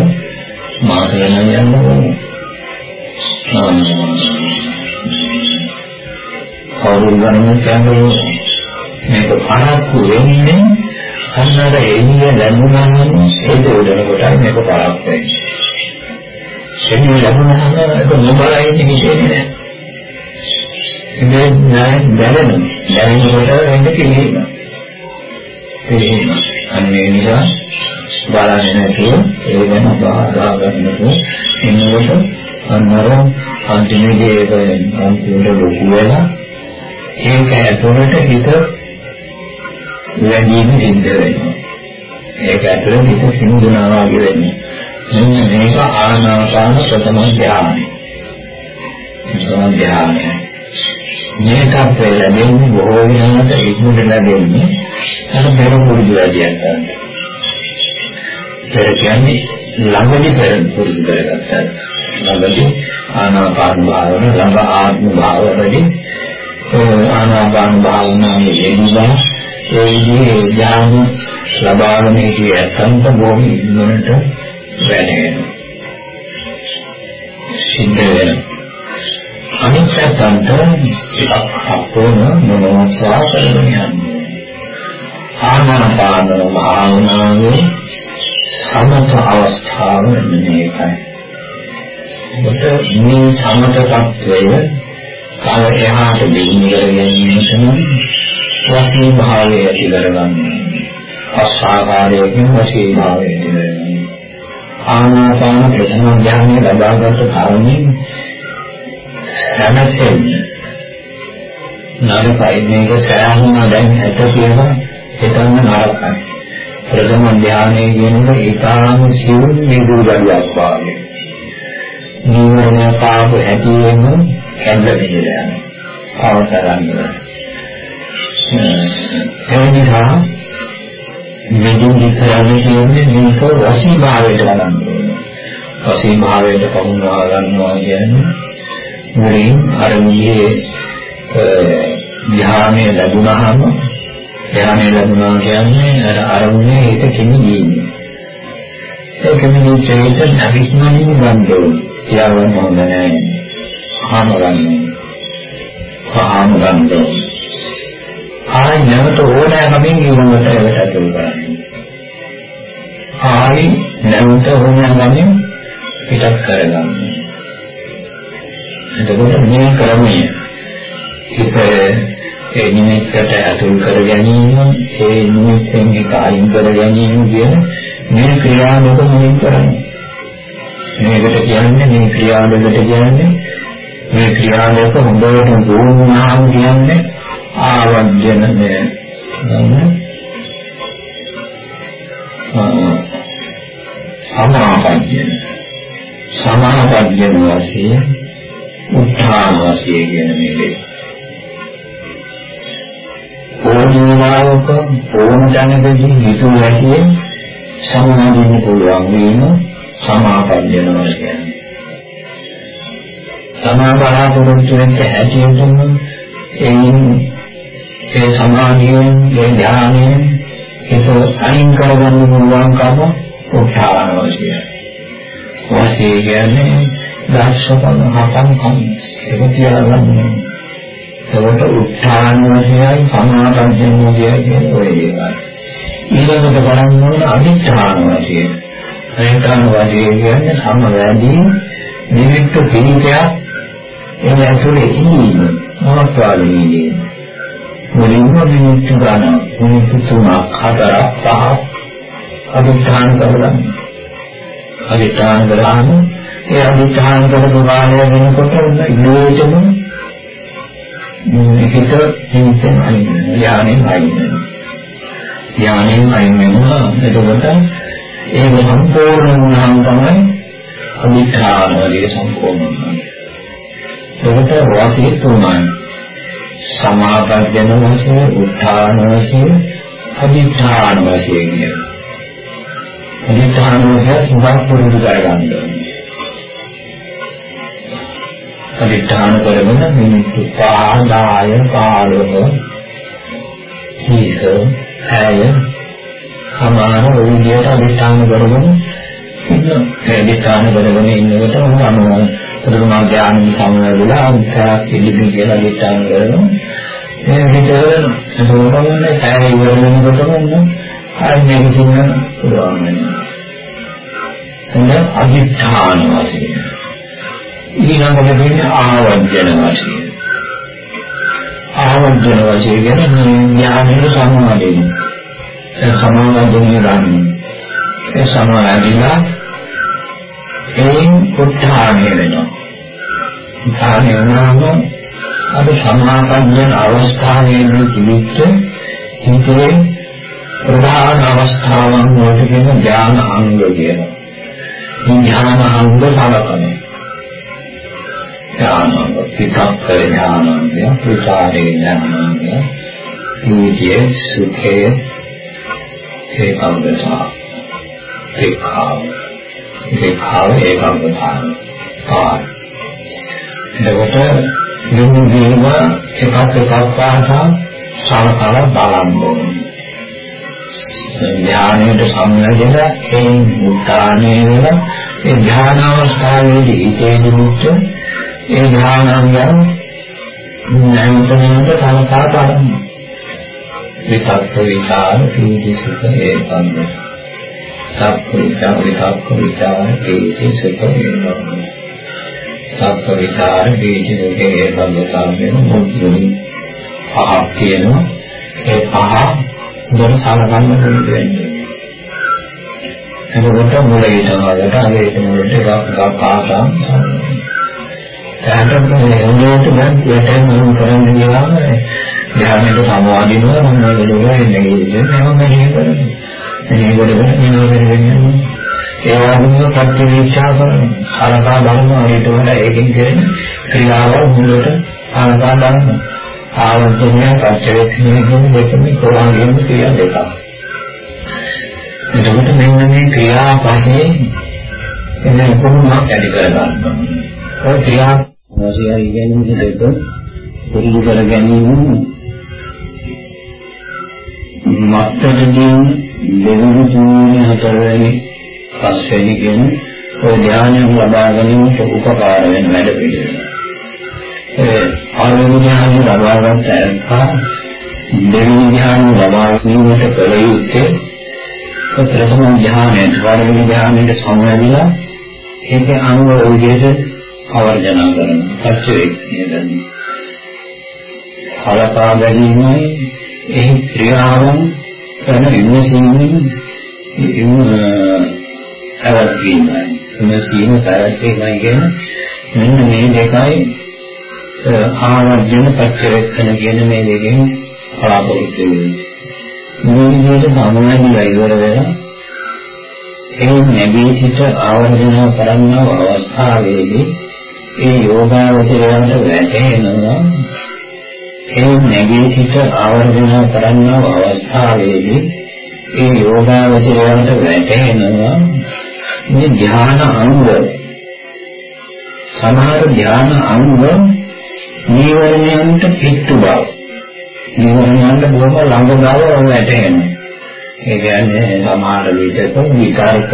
Speaker 3: මාස ගණන් යන්න ඕනේ. කවුරු ගණන් කියන්නේ මේක පරක්කු වෙන්නේ අන්නර එළිය ලැබුණාම ඒක උඩනකොටයි මේක පරක් වෙන්නේ. එළිය ලැබුණාම ඒක නොබලා ඉන්නේ හිතෙන්නේ නැහැ. ඉතින් නෑ දැනෙන. දැනෙනකොට එන්න කිලිම. කිලිම. අන්නේ නිසා බලන්නේ නැතුව ඒ ගැන බාධා ගන්නකොට එන්නකොට අන්නර අන්තිමේදී ඒක අන්තිමට ලොකු වෙලා ඒක ඇතුළට හිත වැඩිම සිද්ධ වෙනවා. ඒක ඇතුළේ හිත සිඳුනා වගේ වෙන්නේ. මෙන්න මේක ආනාපාන ප්‍රථම ධානය. ප්‍රථම ධානය. මේකත් ලැබෙන්නේ බොහෝ වෙනකට ඉක්මනට ලැබෙන්නේ අර පෙර පුරුදු වැඩියක් ගන්න. පෙර කියන්නේ ළඟදී පෙර පුරුදු කරගත්තා. ළඟදී ආනාපාන භාවන ළඟ ආත්ම භාවවලදී ආනාපාන භාවනාවේ යෙදিলা ඒ විදිහේ ඥාන ලබාගෙන සිටි ඇත්තන්ට බොහොම ඉක්මනට වැටෙනවා. සිද්ධ වෙනවා. අනිත් පැත්තට ටිකක් අපෝන මොනවසා කරගෙන යන්නේ. ආනාපාන භාවනාවේ සමත අවස්ථාව මේකයි. මොකද මේ සමත tattවය තව එහාට දියුණු කර ගැනීම සඳහා වශී භාවය ඇති කරගන්න. අස්සාකාරයෙන් වශී භාවය ඇති කරගන්න. ආනාපාන ප්‍රථම ඥානය ලබාගත් කරුණින් හැමතෙම නරකයි මේක සෑහුණා දැන් ඇත කියලා හිතන්න නරකයි. ප්‍රථම ධානයේ කියනකොට ඒකාම සිවුම් නිදුගඩුවක් වාගේ. නිවන පාප හැටියෙම කැඳ විදිලා යනවා. අවතරන්නේ. ඒ නිසා මෙදින් කරන්නේ කියන්නේ මේක වශී භාවයට ගන්න ඕනේ. වශී භාවයට පමුණවා ගන්නවා කියන්නේ මුලින් අර විදිහේ ධ්‍යානය ලැබුණාම ධ්‍යානය ලැබුණා කියන්නේ අර අරමුණේ ඒක කෙනෙන්නේ. ඒක මෙන්න චේතන අවිස්මනින් ගන්න ඕනේ. කියවන්න හොඳ නැහැ. ආයි නැවත ඕනෑමකින් ඊළඟට ඒකට ඇතුල් කරන්නේ. ආයි නැවත ඕනෑමකින් පිටත් කරගන්න. එතකොට මේ ක්‍රමය හිත ඒ නිමිත්තට ඇතුල් කර ගැනීම, ඒ නිමිත්තෙන් එක අයින් කර ගැනීම කියන මේ ක්‍රියාවක මුලින් කරන්නේ. මේකට කියන්නේ මේ ක්‍රියාවකට කියන්නේ මේ ක්‍රියාවක හොඳට වුණාම කියන්නේ ආවර්ජන සමාපජ්ජන. සමාපජ්ජන වශයෙන් උත්ථාන වශයෙන් කියන මේ දෙක ඕනෑමක ඕන දැනගදී හිතු ඇතියෙන් සමාධිය පුළුවන් වීම සමාපජ්ජන වශයෙන්. සමාබලාපොරොත්තු වෙච්ච හැටියටම එයින් ඒ සමාධියෙන් ඒ ඥානයෙන් ඒක අයින් කරගන්න පුළුවන් කම උත්සාහන වශයෙන්. වාසිය කියන්නේ දර්ශකම් හතන් කම් ඒක තියාගන්න. ඒකට උත්සාහන වශයෙන් සමාපජ්ජන වශයෙන් කියන ඔය දේවල්. ඊළඟට බලන්න ඕන අදිඨාන වශයෙන්. අදිඨාන වශයෙන් කියන්නේ සමවැදී නිමිත්ත පිළිකයක් එන ඇතුලේ ඉන්නේ මොනවාද ඉන්නේ මුලින්ම මිනිත්තු ගන්න මිනිත්තු තුනක් හතරක් පහක් අධිෂ්ඨාන කරගන්න අධිෂ්ඨාන කරාම ඒ අධිෂ්ඨාන කරපු කාලය වෙනකොට ඉන්නේටම හිත හිතෙන් අයින් ඥානෙන් අයින් ඥානෙන් අයින් වෙනවා එතකොට ඒක සම්පූර්ණ වුණාම තමයි අධිෂ්ඨාන වලිය සම්පූර්ණ වෙනවා එතකොට වාසිය තුනයි සමාපජන වශයෙන් උත්ථාන වශයෙන් අධිඨාන වශයෙන් කියන. අධිඨාන වශයෙන් සුභ පුරුදු කරගන්න ඕනේ. අධිඨාන කරගෙන මිනිත්තු පාදාය කාලව සීක ඇය සමාන ඔය විදියට අධිඨාන කරගෙන ඉන්න. ඒ අධිඨාන කරගෙන ඉන්නකොට මොනවා පුදුමා ඥාන සම්වැදලා විතරක් පිළිගන්න කියලා හිතාන කරනවා. මේ විදිහට සෝමන්නේ ඇයි ඉවර වෙනකොටම ආයි මේක සින්න පුළුවන් වෙනවා. එන්න අධිඨාන වශයෙන්. ඊළඟට දෙන්නේ ආවර්ජන වශයෙන්. ආවර්ජන වශයෙන් කියන්නේ ඥානෙට සමාදෙන්න. ඒ සමාදෙන්නේ ගන්න. ඒ සමාදිනා එයින් උත්හාණය වෙනවා. උත්හාණය වුණාම අද සමාපඤ්ඤන අවස්ථාවේදී තිබිච්ච හිතේ ප්‍රධාන අවස්ථාවන් වලට කියන ඥාන අංග කියනවා. මේ ඥාන අංග සලකන්නේ. ඥාන අංග පිටක් ඥානංගය, ප්‍රචාරේ ඥානංගය, නිවිතිය සුඛේ ඒකංගතා ඒකාව ඒකාව ඒකාග්‍රතාව පාර එතකොට දුන්නු දීම එකක් එකක් පාසා සාකල බලන්න ඕනේ ඥානයට සම්බන්ධන ඒ මුත්‍රාණය වෙන ඒ ඥාන අවස්ථාවේදී හිතේ නිමුත් ඒ ඥානයන් නැවත නැවත සලකා බලන්න විතක්ක විචාර පීති සුඛ ඒකන්ද සක්ක විචාර විතක්ක විචාර පීති සුඛ ඒකන්ද සත්ව විචාර බීජ දෙකේ බඳතාවගෙන මුදුනි පහක් තියෙනවා ඒ පහ හොඳට සලකන්න වෙන්නේ එතකොට මුලින් වලට අගේට මුලට එකක් කාටා දැනට මේ හොඳට දැන් යටෙන් මම කරන්නේ කියලා ධ්‍යානෙට සමවාදිනවා මම වෙලෙලා ඉන්නේ කියන්නේ මම මෙහෙ කරන්නේ මෙහෙ කරගෙන මෙහෙ කරගෙන ඒ වගේම ප්‍රතිවිචාර කරන හරකා බලනවා ඊට වඩා ඒකෙන් කියන ක්‍රියාව මුලට හරකා බලනවා ආවර්තනය පච්චවේක්ෂණය කියන දෙකම කොහොමද ක්‍රියා දෙකක් එතකොට මෙන්න මේ ක්‍රියා පහේ එන කොහොමද ඇති කරගන්නවා ඔය ක්‍රියා මොසියයි කියන්නේ දෙක පුරුදු කර ගැනීම මත්තදීන් දෙවෙනි තුන්වෙනි හතරවෙනි පස්වෙනි කියන ඔය ධ්‍යානය ලබා ගැනීමට උපකාර වෙන වැඩ පිළිවෙල. ඒ ආරෝග්‍ය ධ්‍යානය ලබා ගන්න තැනක දෙවෙනි ධ්‍යානය ලබා ගැනීමට කල යුත්තේ ප්‍රථම ධ්‍යානයේ ආරෝග්‍ය ධ්‍යානයේ සමවැදිලා ඒකේ අංග විදිහට ආවර්ජන කරන පච්චවේක්ෂණය කරන. හලපා ගැනීමයි ඒ ක්‍රියාවන් කරන ඉන්නසීමේ පැවැත්වීමයි. විමසීම පැවැත්වීමයි කියන මෙන්න මේ දෙකයි ආවර්ජන පච්චවේක්ෂණ කියන මේ දෙකෙන් බලාපොරොත්තු වෙන්නේ. මේ විදිහට සමනදී ඉවර වෙලා ඒ නැගී සිට ආවර්ජන කරන්නව අවස්ථාවේදී ඒ යෝගාවචරයට වැටෙනවා ඒ නැගී සිට ආවර්ජන කරන්නව අවස්ථාවේදී ඒ යෝගාවචරයට වැටෙනවා මේ ධ්‍යාන අංග. සමහර ධ්‍යාන අංග නීවරණයන්ට පිටු බව. නීවරණයන්ට බොහොම ළඟ බව වැටෙනවා ඒ කියන්නේ සමහර විටක විකාරකව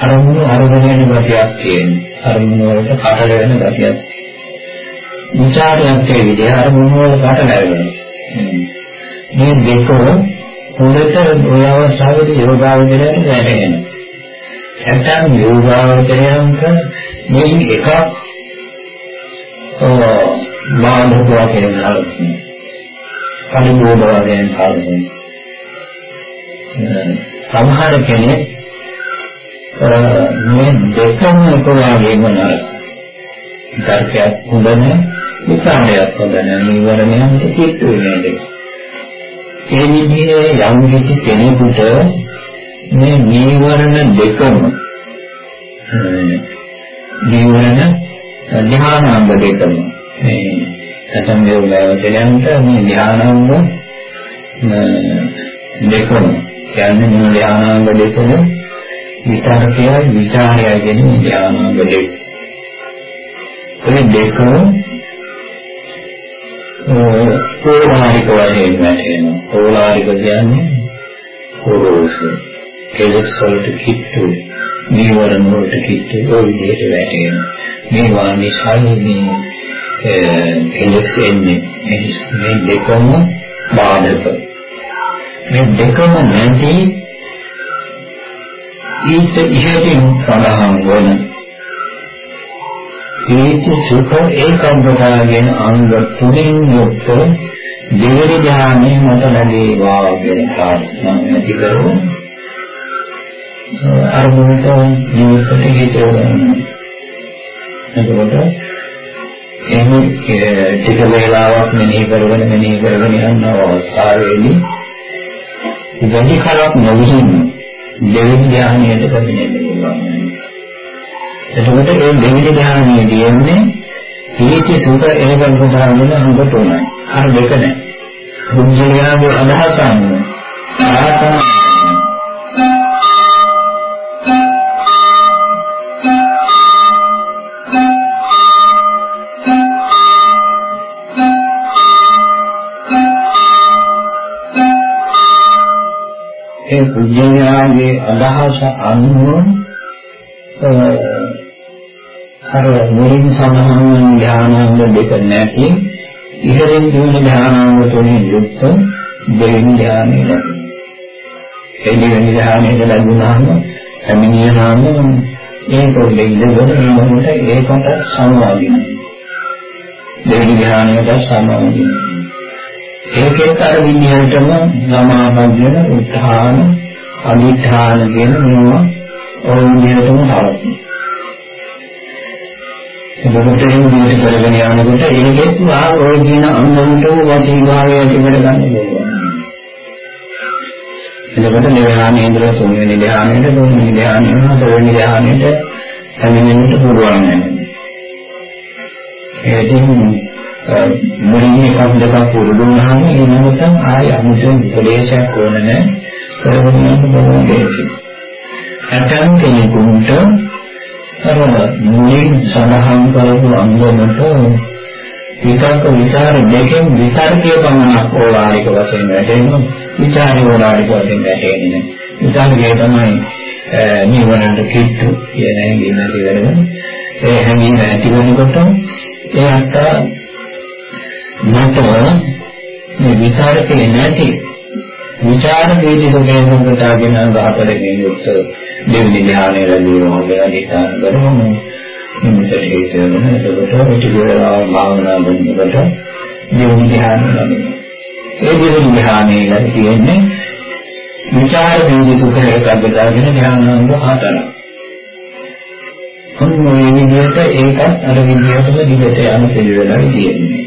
Speaker 3: අරමුණු අරගෙන ගතියක් තියෙනවා. අරමුණු වලට කටල වෙන ගතියක් විචාරයක් ඒ විදිහ අරමුණු වල කටල වෙනවා මේ දෙක හොඳට ඔය අවස්ථාවේදී යෝගාවචරයට වැටෙනවා. නැත්නම් යෝගාවචරයන්ක මේ එකක් ඔව් වශයෙන් හලුනේ. කලිබෝධ වශයෙන් හලුනේ. සමහර කෙනෙක් මේ දෙකම එකවාගේම නරක. ධර්මයක් හොඳ නැහැ, විකාරයක් හොඳ නැහැ. නිවරණයන්ට කිට්ටු වෙන්නේ දෙක. ඒ විදිහේ යම් කිසි කෙනෙකුට මේ නීවරණ දෙකම නීවරණ ධ්‍යානාංග දෙකම මේ සතම් යෝගාවචරයන්ට මේ ධ්‍යානාංග දෙකම කියන්නේ මේ ධ්‍යානාංග දෙකම විතරකයයි විචාරයයි කියන ධ්‍යානාංග දෙක. ඒ දෙකම ඕලාරික වශයෙන් වැටෙනවා. ඕලාරික කියන්නේ කොරෝස. කෙලස් වලට කිට්ටු, නීවරණ වලට කිට්ටු ඔය විදිහට වැටෙනවා. මේ වානිසාරි මේ කෙලස් එන්නේ මේ දෙකම බාධක. මේ දෙකම නැති ඊට ඉහළින් සඳහන් වන ප්‍රීති සුඛ ඒකාග්‍රතාවයෙන් අංග තුනෙන් යුක්ත දෙවනි ධ්‍යානයේ මත ලැබේවා කියන ප්‍රාර්ථනා ඇති කරමු. අරමුණට ජීවිතේ හිතවන්න. එතකොට එහෙම ටික වේලාවක් මෙනෙහි කරගෙන මෙනෙහි කරගෙන යන අවස්ථාවේදී වැඩි කලක් නොවිසින් දෙවෙනි ධ්‍යානයට පැමිණෙනවා. එතකොට ඒ දෙවිද ධ්‍යානයේ තියෙන්නේ පිළිච්ච සුඛ එළබන් කොටගෙන අංග තුනයි. අර දෙක නෑ. බුද්ධයාගේ අදහස අනුව ආතන ඒ පුජ්‍යයාගේ අදහස අනුව අර මුලින් සඳහන් වන ධානාංග දෙක නැති ඉහළින් දින ධානාංග තුනෙන් යුක්ත දෙවෙනි ධානය ලැබෙනවා. ඒ දෙවෙනි ධානයට ලැබුණාම පැමිණියාම ඒ පොඩ්ඩේ ඉඳගෙන මොනට ඒකට සමවාදින දෙවිනි ධ්‍යානයට සමවාදින ඒකෙත් අර විදිහටම සමාපජන උත්හාන අනිධාන කියන මේවා ඔය විදිහටම තවතියි එතකොට ඒ විදිහට කරගෙන යනකොට ඒකෙත් ආ ඔය කියන අංගවලට වශී භාවය ඇති කර ගන්න පුළුවන්. එතකොට නිවහානේන්ද්‍ර තුන්වෙනි ධ්‍යානෙට තුන්වෙනි ධ්‍යානෙට හතරවෙනි ධ්‍යානෙට හැමෙන්නට පුළුවන් වෙනවා. ඒකෙන් මුලින් එකක් දෙකක් පුරුදු වුණාම ඊළඟට ආය අමුතුවෙන් උපදේශයක් ඕන නැහැ. කරගෙන යන්න පුළුවන් දෙයක්. ඇතන් කෙනෙකුට අර මුලින් සඳහන් කරපු අංගමට විතර්ක විචාර දෙකෙන් විතර්කයේ පමණක් ඕලාරික වශයෙන් වැටෙනවා විචාරය ඕලාරික වශයෙන් වැටෙන්නේ. විතර්කයේ තමයි නිවනට කිට්ටු කියන හැඟීම ඇති වෙනවා ඒ හැඟීම ඇති වෙනකොට ඒ අට මට මේ විතර්කේ නැති විචාර වේදී සුඛයෙන් සම්පතාගෙන රහතලකින් යුක්ත දෙවිනි ඥානය ලැබීම කියලා අධිෂ්ඨාන කරමු. මේකට හේතු වෙන එතකොට පිටිවේලා භාවනා කරනකොට දෙවිනි ඥානය ලැබෙනවා. ඒ දෙවිනි ඥානය කියන්නේ විචාර වේදී සුඛයෙන් සම්පතාගෙන ඥානංග හතරක්. ඔන්න මේ විදිහට ඒකත් අර විදිහටම දිගට යන පිළිවෙලයි තියෙන්නේ.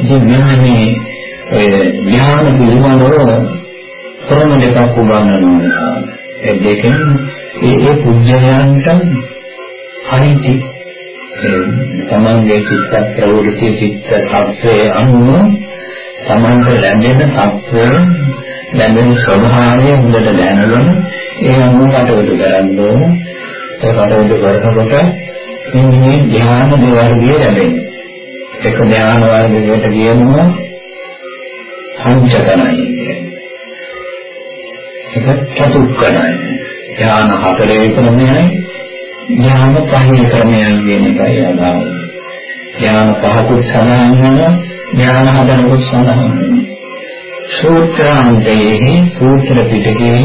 Speaker 3: ඉතින් මෙන්න මේ ඥාන පිළිබඳව ක්‍රම දෙකක් උගන්වනවා. ඒ දෙකෙන් ඒ ඒ පුජ්‍යයන්ට අනිති තමන්ගේ චිත්ත ප්‍රවෘත්ති චිත්ත tattve අනුව තමන්ට ලැබෙන tattve ලැබෙන ස්වභාවය හොඳට දැනගෙන ඒ අනුව කටයුතු කරන්න ඕන. ඒ කටයුතු කරනකොට මේ ධ්‍යාන දෙවර්ගය ලැබෙනවා. එක ධ්‍යාන වර්ගයකට කියනවා පංචකණයි ඒක චතුක්කණයි. ඥාන හතරේ ක්‍රමයයි ඥාන පහේ ක්‍රමයයි කියන එකයි අදාළ. ඥාන පහකුත් සඳහන් වෙනවා ඥාන හතරකුත් සඳහන් වෙනවා. සූත්‍රාන්තයේ සූත්‍ර පිටකයේ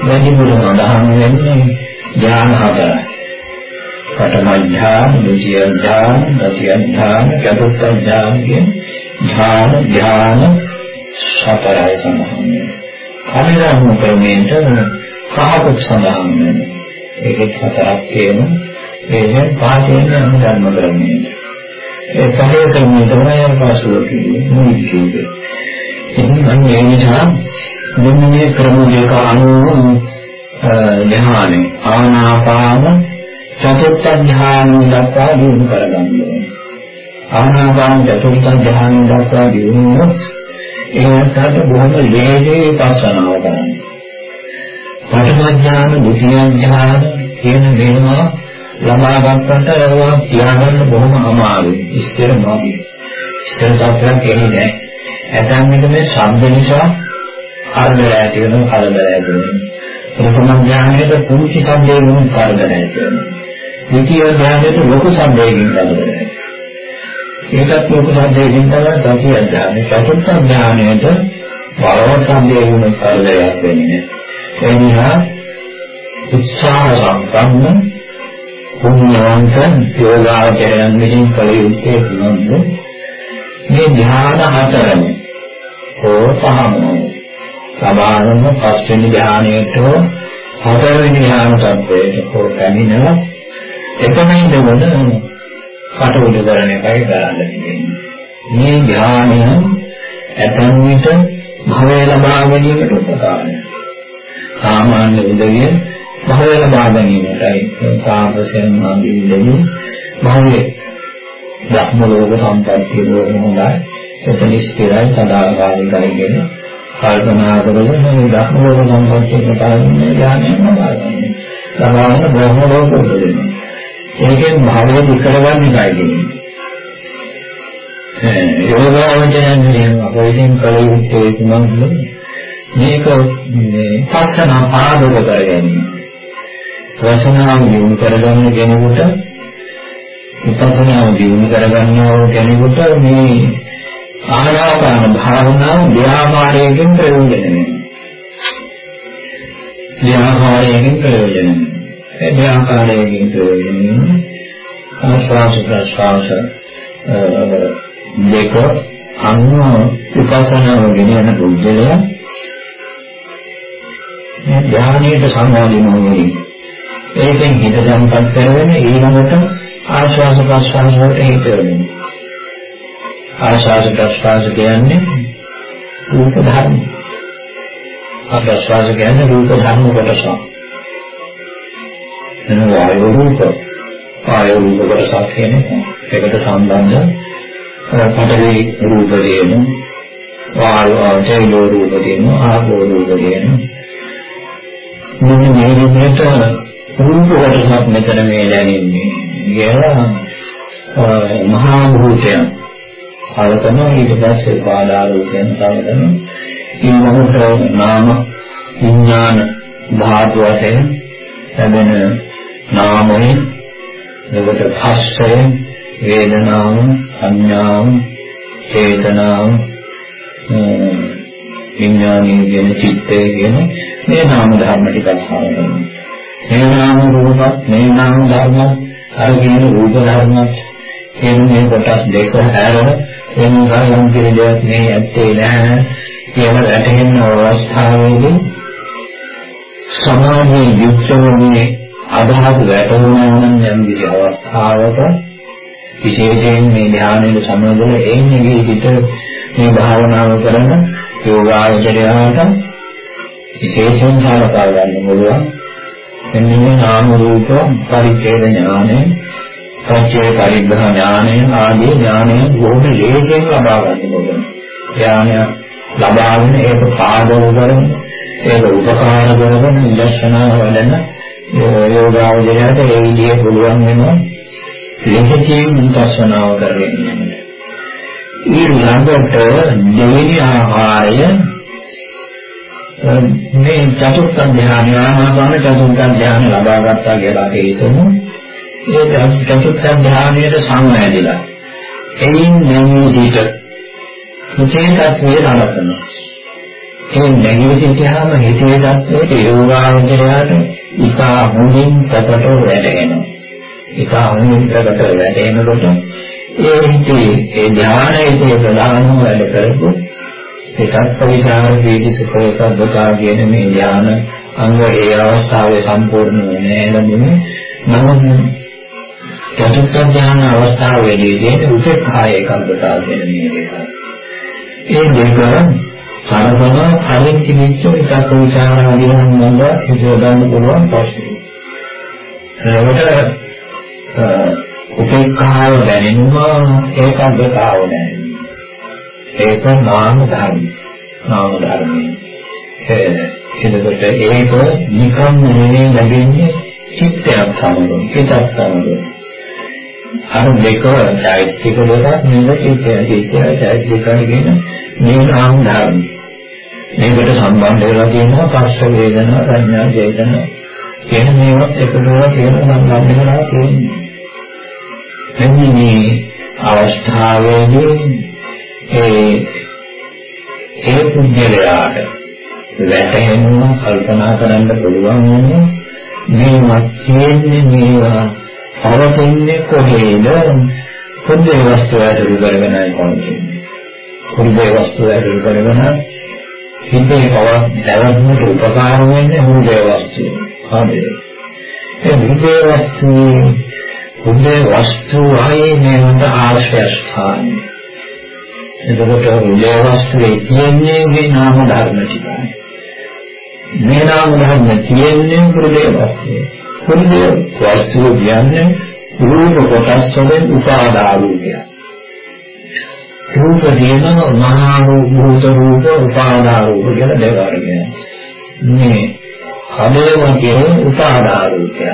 Speaker 3: වැඩිපුර සඳහන් වෙන්නේ ඥාන හතරයි. පඨම ඥාන, ဒုတိ ය ඥාන, තෘතිය ඥාන, චතුර්ථ ඥාන කියන ඥාන ඥාන සතරයි සඳහන් වෙනවා. කමිරාම ක්‍රමයට කහකුත් සඳහන් වෙනවා. ඒකෙත් හතරක් තියෙනවා. ඒකෙන් පාඨයෙන් යන ධර්ම ක්‍රමයට. ඒ පහේ ක්‍රමය තමයි අර පාසුව කියන්නේ මුලික කියන්නේ. ඉතින් මම මේ නිසා මෙන්න මේ ක්‍රම දෙක අනුව ධ්‍යානෙ ආනාපාන චතුර්ථ ධ්‍යාන දක්වා දිනු කරගන්න ඕනේ. ආනාපාන චතුර්ථ ධ්‍යාන දක්වා දිනුනොත් ඒකට බොහොම ලේසියෙන් පස්සනාව කරන්න. පඨම ඥාන, ဒုတိ ය ඥාන කියන මේවා ලබා ගන්නට ඒවා තියාගන්න බොහොම අමාරුයි. ඉස්තර නොවි. ඉස්තර තත්ත්වයක් එන්නේ නැහැ. ඇතන් එක මේ ශබ්ද නිසා කරදර ඇති වෙනවා, කරදර ඇති වෙනවා. ප්‍රථම ඥානයේ පුංචි ශබ්දයෙන් කරදර ඇති වෙනවා. ද්විතීය ඥානයේ ලොකු ශබ්දයෙන් කරදර ඇති වෙනවා. ඒකත් ලොකු සම්දේකින් තමයි තති අධ්‍යාත්මය. චතුර්ථ ඥානයට බලවත් සම්දේකුණ කරදරයක් වෙන්නේ නැහැ. ඒ නිසා උත්සාහ සම්පන්න පුණ්‍යවන්ත යෝගාචරයන් විසින් කළ යුත්තේ මොනවද? මේ ධ්‍යාන හතරම හෝ පහම සමානම පස්වෙනි ධ්‍යානයට හතරවෙනි ධ්‍යාන තත්වයට හෝ පැමිණෙන එකම ඉඳගෙන කටයුතු කරන එකයි කරන්න තියෙන්නේ. මේ ඥානය ඇතන් විට භවය ලබා ගැනීමට උපකාරයි. සාමාන්‍ය උදවිය භවය ලබා ගැනීමටයි සාපසයන් ආදී දෙවි භවයේ ධර්ම ලෝක සම්පත්තිය ලෝක හොඳයි. එතන ස්ථිරයි සදාකාලිකයි කියන කල්පනා කරගෙන මේ ධර්ම ලෝක සම්පත්තිය ප්‍රකාශනය ඥානය ලබා ගන්න. සමාන බ්‍රහ්ම ලෝක උපදිනවා. ඒකෙන් භාවය විකරගන්න එකයි දෙන්නේ. යෝගාවචරයන් කියනවා කොහෙන් කල යුත්තේ කුමක්ද? මේක මේ පස්සන පාදක කරගැනීම. වසනාව දිනු කරගන්න කෙනෙකුට විපස්සනාව දිනු කරගන්නව කෙනෙකුට මේ ආනාපාන භාවනාව ව්‍යාපාරයෙන් ප්‍රයෝජන වෙනවා. ව්‍යාපාරයෙන් ප්‍රයෝජන වෙනවා. ඒ දෙආකාරයෙන් ප්‍රයෝජනෙන්නේ ආශ්වාස ප්‍රශ්වාස දෙක අන්න විපස්සනාව ගෙනියන පුද්ගලයා මේ ධානයට සම්බන්ධ වෙනවා. ඒකෙන් හිත සම්පත් කරගෙන ඊළඟට ආශ්වාස ප්‍රශ්වාස වලට හිත වෙනවා. ආශ්වාස ප්‍රශ්වාස කියන්නේ රූප ධර්ම. ආශ්වාස කියන්නේ රූප ධර්ම කොටසක්. එන වායු රූප. වායු රූප කොටසක් කියන්නේ ඒකට සම්බන්ධ පඩවි රූප දෙන වායු ආතේජෝ රූප දෙන ආපෝ රූප දෙන මෙන්න මේ විදිහට රූප කොටසක් මෙතන මේ දැනෙන්නේ. කියලා මහා භූතයන්. කලකන ඊට පස්සේ පාදා රූපයන් කලකන ඊළඟට නාම විඥාන ධාතු වශයෙන් ලැබෙන නාමයෙන් එකට පස්සේ වේදනාව සංඥාව චේතනාව විඥානීය කියන චිත්තය කියන මේ නාම ධර්ම ටික සාරයි. මේ නාම රූපත් මේ නාම ධර්ම අර කියන රූප ධර්ම කියන මේ කොටස් දෙක හැර වෙන ගායම් කියන දෙයක් මේ ඇත්තේ නැහැ කියන වැටහෙන අවස්ථාවේදී සමාධිය යුක්ත වන්නේ අදහස් වැටුණා නම් යම් කිසි අවස්ථාවක විශේෂයෙන් මේ ධානයේ සමගල එන්නේ හිත මේ භාවනාව කරන යෝගාචරයට විශේෂයෙන් සාකච්ඡා ගන්න පුළුවන්. මෙන්න මේ නාම රූප පරිච්ඡේද ඥානය, පච්චේ පරිග්‍රහ ඥානය ආදී ඥානය බොහොම ලේසියෙන් ලබා ගන්න පුළුවන්. ඥානය ලබාගෙන ඒක පාදව කරගෙන ඒක උපකාර කරගෙන දර්ශනාව වඩන යෝගාවචරයට ඒ විදිහේ පුළුවන් වෙනවා. ලෙහෙකින් විපස්සනාව කරගෙන යන්න. ඊළඟට දෙවෙනි ආහාරය මේ චතුර්ථ ධ්‍යාන ආනාපාන චතුර්ථ ධ්‍යාන ලබා ගත්තා කියලා හිතමු. ඒ චතුර්ථ ධ්‍යානයේ සම්මැදිලා. එයින් නැමීට හිතේ තත්ත්වය නලකනවා. ඒ නැගී සිටියාම හිතේ තත්ත්වයට යෝගාවචරයට ඉතා හොඳින් සැපට වැටෙනවා. ඉතා හොඳින් සැපට වැටෙනකොට ඒ හිතේ ඒ ඥානයේ ප්‍රධානම වැඩ කරපු ඒකත් විචාර වේදි සුඛ සබ්බතා කියන මේ ඥාන අංග ඒ අවස්ථාවේ සම්පූර්ණ වෙන්නේ නැහැ නමුත් චතුත්ථ ඥාන අවස්ථාවේදී උපේක්ඛාය එකබ්බතා කියන මේ දෙක. ඒ දෙක සරබන කලින් තිබිච්ච එකක් විචාර ආදීනම් නේද හිතවන්න පුළුවන් ප්‍රශ්නේ. ඒකට උපේක්ඛාව දැනෙනවා ඒකග්ගතාව දැනෙනවා. ඒක නාම ධර්ම. නාම ධර්මයේ. එතකොට ඒක නිකම් නෙවෙයි ලැබෙන්නේ චිත්තයක් සමග, හිතක් සමග. අර දෙක චෛත්‍යක දෙකක් නෙවෙයි චිත්තය. චිත්තය චෛත්‍යක කියන මේ නාම ධර්ම. මේකට සම්බන්ධ වෙලා තියෙනවා පස්ස වේදනා, සංඥා, චේතනා කියන මේවත් එකතු වෙලා තියෙන සම්බන්ධ වෙලා තියෙනවා. මෙන්න මේ අවස්ථාවේදී ඒ ඒ පුද්ගලයාට වැටහෙන්න කල්පනා කරන්න පුළුවන් වෙන්නේ මේවා කියන්නේ මේවා පවතින්නේ කොහේද? පොඩි වස්තු ඇතුළු කරගෙනයි පවතින්නේ පොඩි වස්තු ඇතුළු කරගෙන හිතේ පවක් දැවන්නට උපකාර වෙන්නේ මුදේ වස්තු හරිද ඒ මුදේ වස්තුවේ උදේ වස්තු ආයේ නේද ආශ්‍රය ස්ථාන. එතකොට උදේ වස්තුවේ තියෙන්නේ මේ නාම ධර්ම ටිකයි. මේ නාම ධර්ම තියෙන්නේ හෘදේ වස්තුවේ. හෘදේ වස්තුව කියන්නේ රූප කොටස් වලින් උපාදා රූපය. රූප කියන මහා භූත රූප උපාදා රූප කියලා දෙකක් මේ හදේවගේ උපාදා රූපය.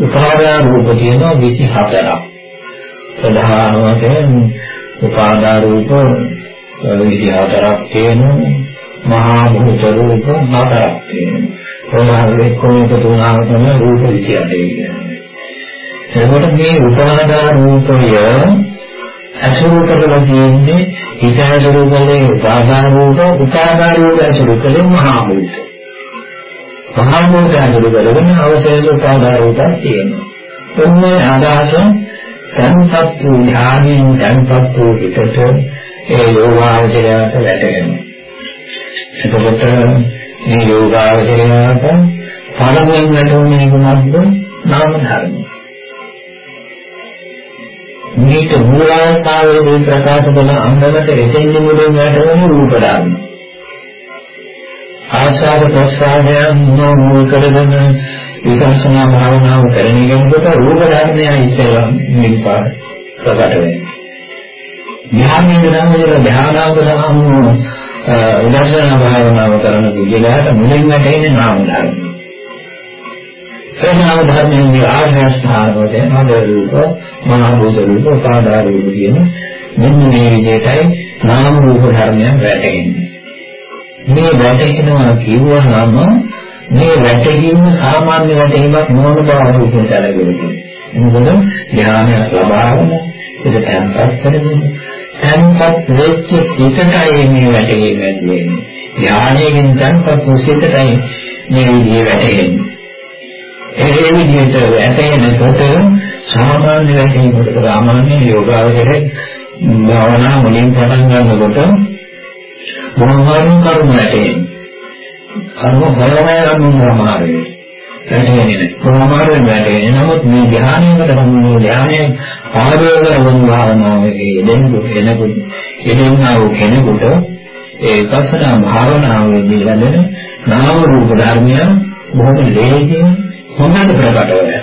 Speaker 3: උපාදා රූප තියෙනවා 24ක්. ප්‍රධාන වශයෙන් උපාදා රූප 24ක් තියෙනවා. මහා භූත රූප හතරක් තියෙනවා. ප්‍රධාන එක්කෝක තුනක් තමයි රූප 28 කියන්නේ. එතකොට මේ උපාදා රූපය අසුරු කරලා තියෙන්නේ හිතසුරු කලේ උපාදා රූප උපාදා රූප අසුරු කලේ මහා භූත. මහා භූතයන් කරගෙන අවශේෂ උපාදාන රූපයක් තියෙනවා. ඔන්නේ අදහස තන්පත් වූ ඥානින් තන්පත් වූ හිතට ඒ යෝගාවචරයට වැටෙනවා. එතකොට මේ යෝගාවචරයට පළමුවෙන් වැටුනේ මොනවද? නාම ධර්ම. මේක මූලාවස්ථාවේදී ප්‍රකාශ කරන අංගකට එතෙන්දි මුලින් වැටෙන රූප ධර්ම. ආස්වාද ප්‍රස්වාදයන් නෝමූල කරගෙන විපස්සනා භාවනාව කරන කෙනෙකුට රූප ධර්මයන් ඉස්සෙල්ලා නිපාත ප්‍රකට වෙනවා. ධ්‍යානයේ ධර්මවල ධ්‍යානාංග සමූහ විදර්ශනා භාවනාව කරන කෙනාට මුලින් වැටෙන්නේ නාම ධර්ම. ඒ නාම ධර්මයේ ආර්ය අෂ්ටාංගය මද රූප, මහා භූත රූප, උපාදාන රූප කියන මෙන්න මේ විදිහටයි නාම රූප ධර්මයන් වැටෙන්නේ. මේ වැටෙනවා කියවහම මේ වැටීම සාමාන්‍ය වැටීමක් නොවන බව අනුසයෙන් සැලකෙන්නේ. මොකද ඥානයක් ලබාගෙන ඒක තැන්පත් කරගෙන තැන්පත් වෙච්ච සිතටයි මේ වැටීම ඇතිවෙන්නේ. ඥානයෙන් තැන්පත් වූ සිතටයි මේ විදිහේ වැටෙන්නේ. ඒ විදිහට වැටෙනකොට සාමාන්‍ය වැටීමකට සාමාන්‍ය යෝගාවචරයේ භාවනා මුලින් පටන් ගන්නකොට මොනවාරි කරුණ වැටෙන්නේ. කර්ම බලවය නම් සමාරේ. වැටෙන්නේ නැහැ. කොහොමාරේ වැටෙන්නේ. නමුත් මේ ධ්‍යානයකට සම්බන්ධ ධ්‍යානයේ ආරෝහණ වන භාවනාවේ යෙදෙනකොට එනකොට යෙදෙනා වූ කෙනෙකුට ඒ විපස්සනා භාවනාවේදී ලැබෙන නාම රූප ධර්මයන් බොහොම ලේසියෙන් හොඳට ප්‍රකට වෙනවා.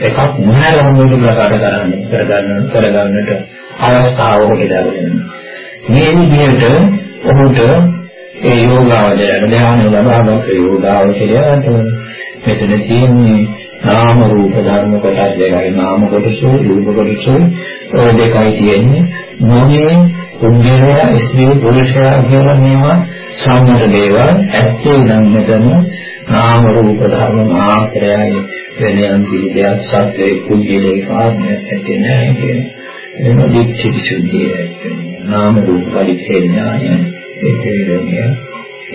Speaker 3: එකක් මොහරවන්නට ප්‍රකට කරන්න කරගන්න කරගන්නට අවස්ථාව හොයලා මේ විදිහට ඔහුට ඒ යෝගාවචරය ධ්‍යාන ලබාගත් යෝගාවචරයට මෙතන තියෙන්නේ නාම රූප ධර්ම කොටස් දෙකයි. නාම කොටසෝ රූප කොටසෝ ඔය දෙකයි තියෙන්නේ. මොනේ කුණ්‍යය ස්ත්‍රී පුරුෂයා කියලා මේවා සාමත දේවල් ඇත්තේ නම් මෙතන නාම රූප ධර්ම මාත්‍රයයි වෙන යම් දෙයක් සත්‍යයේ කුණ්‍යයේ කාරණයක් ඇත්තේ නැහැ කියන එන දික්ෂි විසුද්ධිය නාම රූප පරිච්ඡේදය ඒක විරෝධය.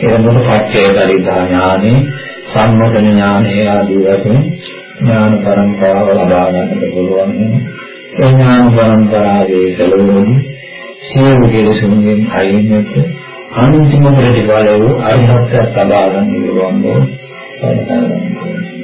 Speaker 3: එවනොත් පච්චේ පරිදා ඥානේ සම්මත ඥානේ ආදී වශයෙන් ඥාන පරම්පරාව ලබා ගන්නට පුළුවන් වෙනවා. ඒ ඥාන පරම්පරාවේ කලෝනි සියලු කෙලෙසුන්ගෙන් අයින්වෙච්ච අන්තිම ප්‍රතිඵලය වූ අරිහත්ත්වයට ලබා ගන්න පුළුවන් බව Thank you.